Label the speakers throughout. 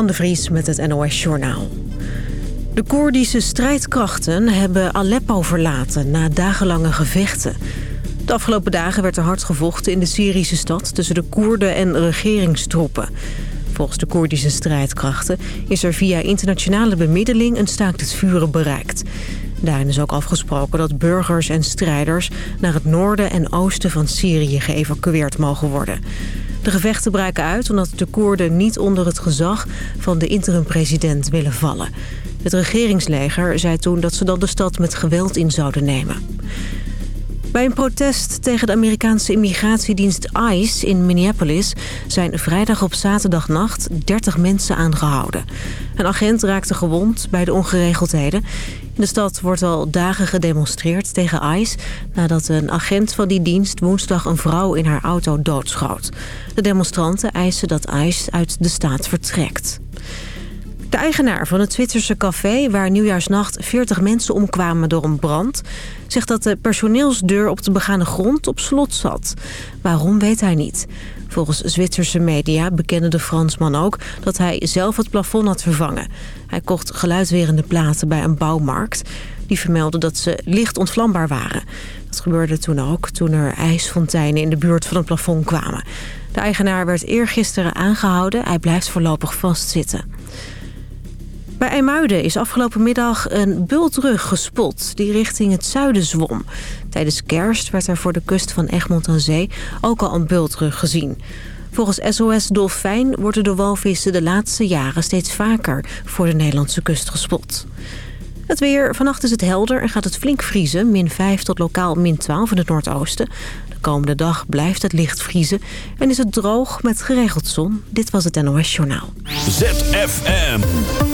Speaker 1: Anne de Vries met het NOS Journaal. De Koerdische strijdkrachten hebben Aleppo verlaten na dagenlange gevechten. De afgelopen dagen werd er hard gevochten in de Syrische stad... tussen de Koerden en regeringstroepen. Volgens de Koerdische strijdkrachten is er via internationale bemiddeling... een staakt het vuren bereikt. Daarin is ook afgesproken dat burgers en strijders... naar het noorden en oosten van Syrië geëvacueerd mogen worden... De gevechten breken uit omdat de Koerden niet onder het gezag van de interim-president willen vallen. Het regeringsleger zei toen dat ze dan de stad met geweld in zouden nemen. Bij een protest tegen de Amerikaanse immigratiedienst ICE in Minneapolis... zijn vrijdag op zaterdagnacht 30 mensen aangehouden. Een agent raakte gewond bij de ongeregeldheden. In de stad wordt al dagen gedemonstreerd tegen ICE... nadat een agent van die dienst woensdag een vrouw in haar auto doodschoot. De demonstranten eisen dat ICE uit de staat vertrekt. De eigenaar van het Zwitserse café waar nieuwjaarsnacht 40 mensen omkwamen door een brand... zegt dat de personeelsdeur op de begane grond op slot zat. Waarom weet hij niet. Volgens Zwitserse media bekende de Fransman ook dat hij zelf het plafond had vervangen. Hij kocht geluidwerende platen bij een bouwmarkt. Die vermeldde dat ze licht ontvlambaar waren. Dat gebeurde toen ook, toen er ijsfonteinen in de buurt van het plafond kwamen. De eigenaar werd eergisteren aangehouden. Hij blijft voorlopig vastzitten. Bij IJmuiden is afgelopen middag een bultrug gespot die richting het zuiden zwom. Tijdens kerst werd er voor de kust van Egmond aan Zee ook al een bultrug gezien. Volgens SOS Dolfijn worden de walvissen de laatste jaren steeds vaker voor de Nederlandse kust gespot. Het weer. Vannacht is het helder en gaat het flink vriezen. Min 5 tot lokaal min 12 in het noordoosten. De komende dag blijft het licht vriezen. En is het droog met geregeld zon. Dit was het NOS Journaal.
Speaker 2: ZFM.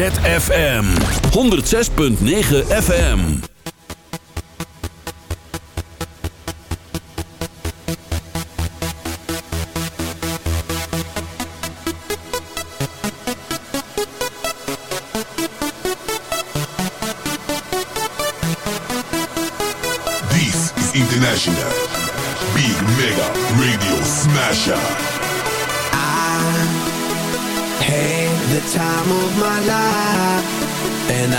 Speaker 3: ZFM 106.9 FM.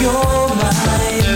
Speaker 4: your mind.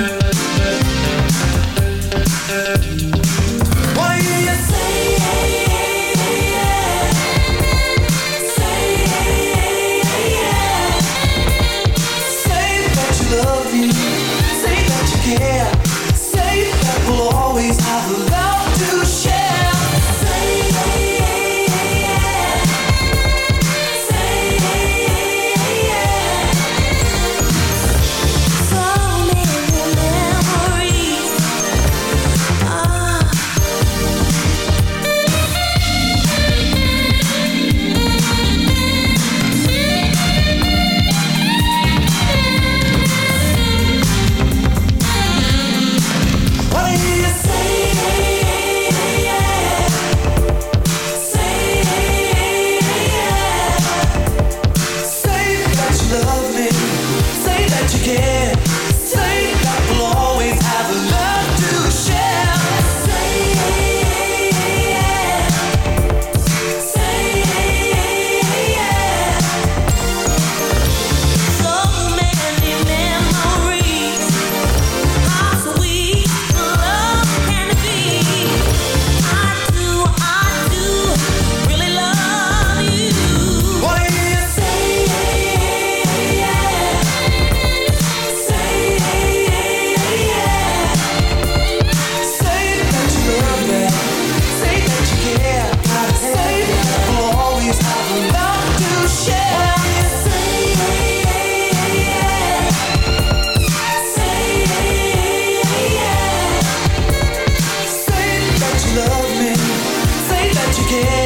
Speaker 5: care.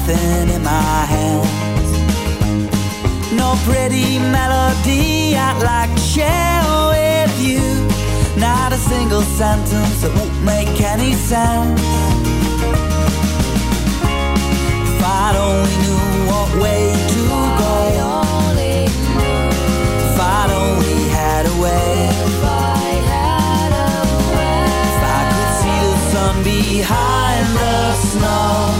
Speaker 5: nothing in my hands. No pretty melody I'd like to share with you. Not a single sentence that won't make any sense. If I only knew what way to go. If I only had a way. If I could see the sun behind the snow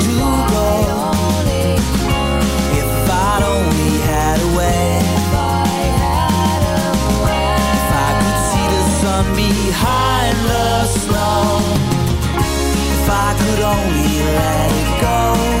Speaker 5: run behind the snow If I could only let it go.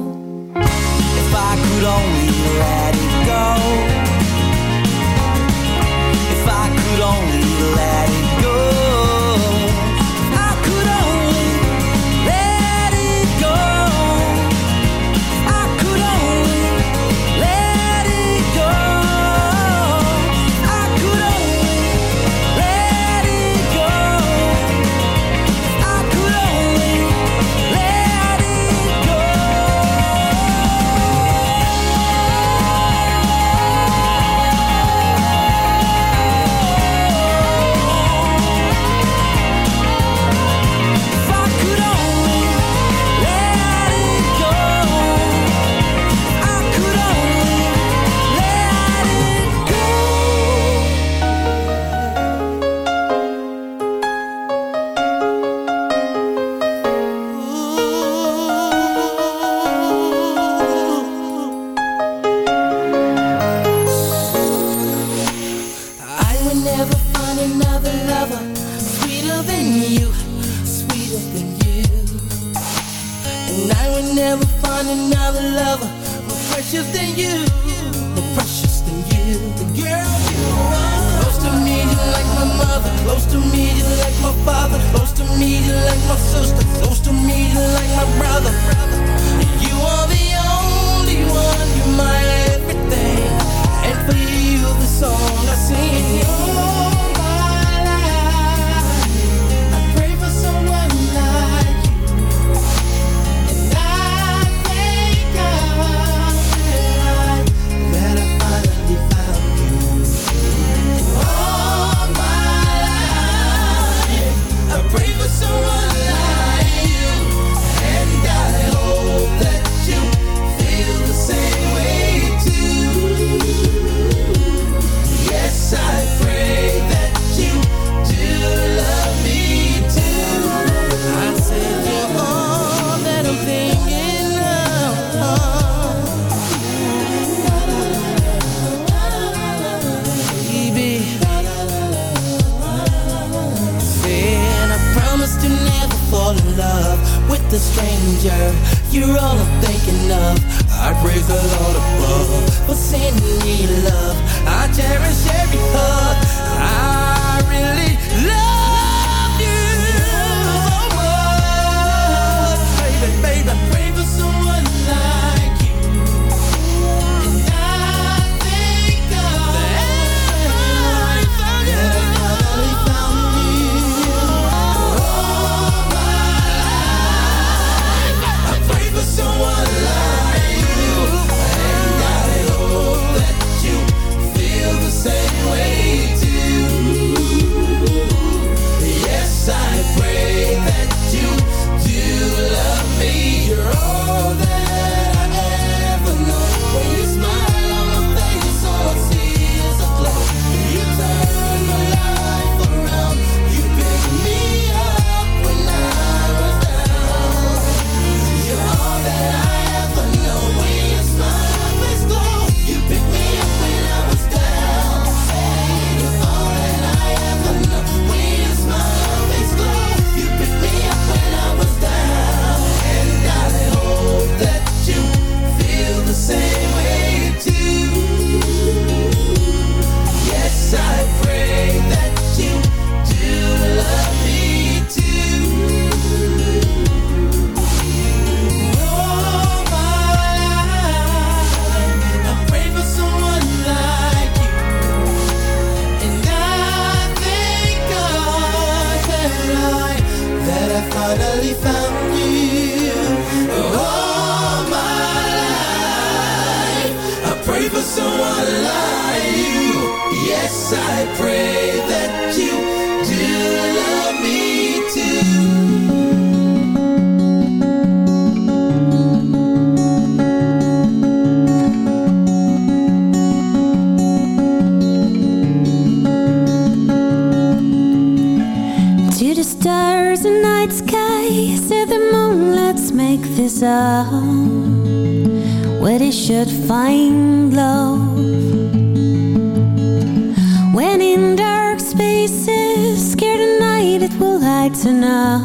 Speaker 6: Lighten up.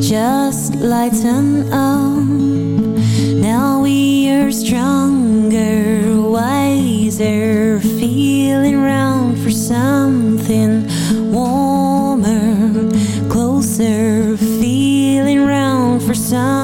Speaker 6: Just lighten up. Now we are stronger, wiser, feeling round for something warmer, closer, feeling round for something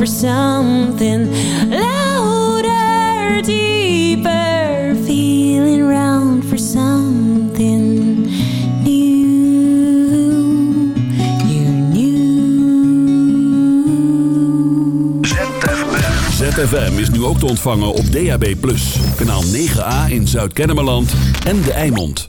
Speaker 6: for something louder, deeper, feeling round for something new. You're.
Speaker 2: ZFM is nu ook te ontvangen op DAB+. Kanaal 9A in Zuid-Kennemerland en De Eimond.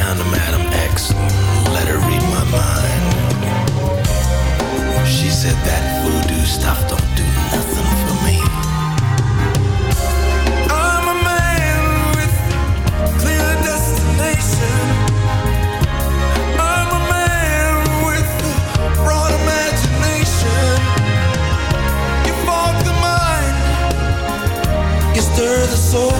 Speaker 7: down to
Speaker 8: Madam X, let her read my mind. She said that voodoo stuff don't do nothing for me.
Speaker 7: I'm a man with clear destination. I'm a man with broad imagination. You fog the mind, you stir the soul.